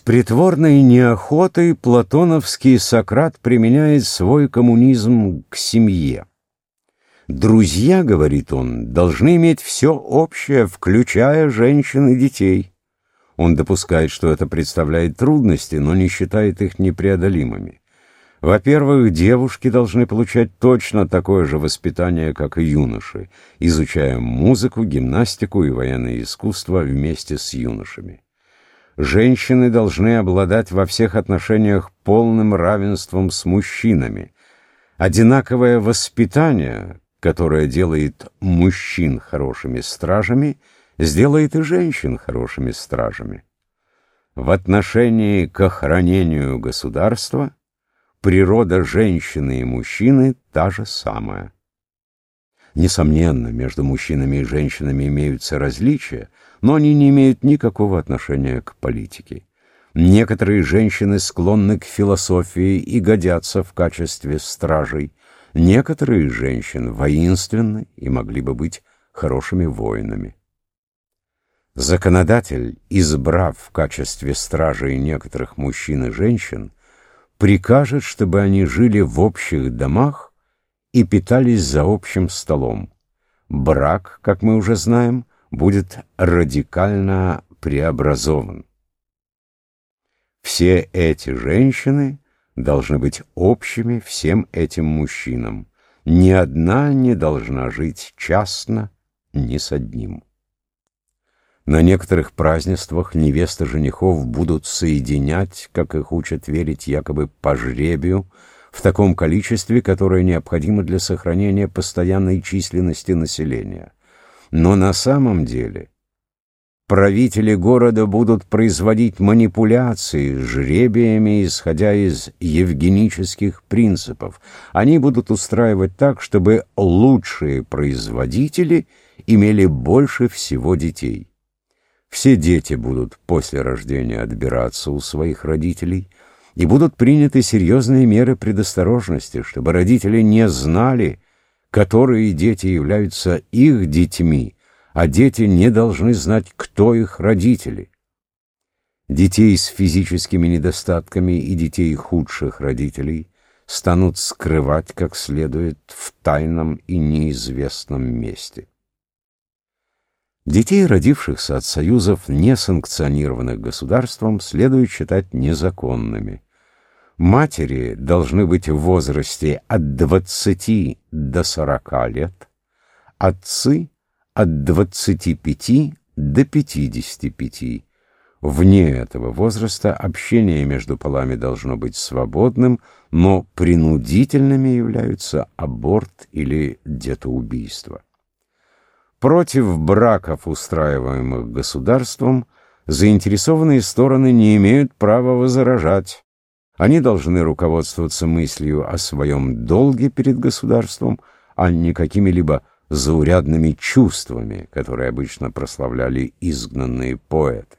С притворной неохотой платоновский Сократ применяет свой коммунизм к семье. Друзья, говорит он, должны иметь все общее, включая женщин и детей. Он допускает, что это представляет трудности, но не считает их непреодолимыми. Во-первых, девушки должны получать точно такое же воспитание, как и юноши, изучая музыку, гимнастику и военное искусство вместе с юношами. Женщины должны обладать во всех отношениях полным равенством с мужчинами. Одинаковое воспитание, которое делает мужчин хорошими стражами, сделает и женщин хорошими стражами. В отношении к охранению государства природа женщины и мужчины та же самая. Несомненно, между мужчинами и женщинами имеются различия, но они не имеют никакого отношения к политике. Некоторые женщины склонны к философии и годятся в качестве стражей. Некоторые женщины воинственны и могли бы быть хорошими воинами. Законодатель, избрав в качестве стражей некоторых мужчин и женщин, прикажет, чтобы они жили в общих домах и питались за общим столом. Брак, как мы уже знаем, будет радикально преобразован. Все эти женщины должны быть общими всем этим мужчинам. Ни одна не должна жить частно ни с одним. На некоторых празднествах невесты женихов будут соединять, как их учат верить, якобы по жребию, в таком количестве, которое необходимо для сохранения постоянной численности населения. Но на самом деле правители города будут производить манипуляции жребиями, исходя из евгенических принципов. Они будут устраивать так, чтобы лучшие производители имели больше всего детей. Все дети будут после рождения отбираться у своих родителей, и будут приняты серьезные меры предосторожности, чтобы родители не знали, которые дети являются их детьми, а дети не должны знать, кто их родители. Детей с физическими недостатками и детей худших родителей станут скрывать как следует в тайном и неизвестном месте. Детей, родившихся от союзов, не санкционированных государством, следует считать незаконными. Матери должны быть в возрасте от 20 до 40 лет, отцы от 25 до 55. Вне этого возраста общение между полами должно быть свободным, но принудительными являются аборт или детоубийство. Против браков, устраиваемых государством, заинтересованные стороны не имеют права возражать. Они должны руководствоваться мыслью о своем долге перед государством, а не какими-либо заурядными чувствами, которые обычно прославляли изгнанные поэты.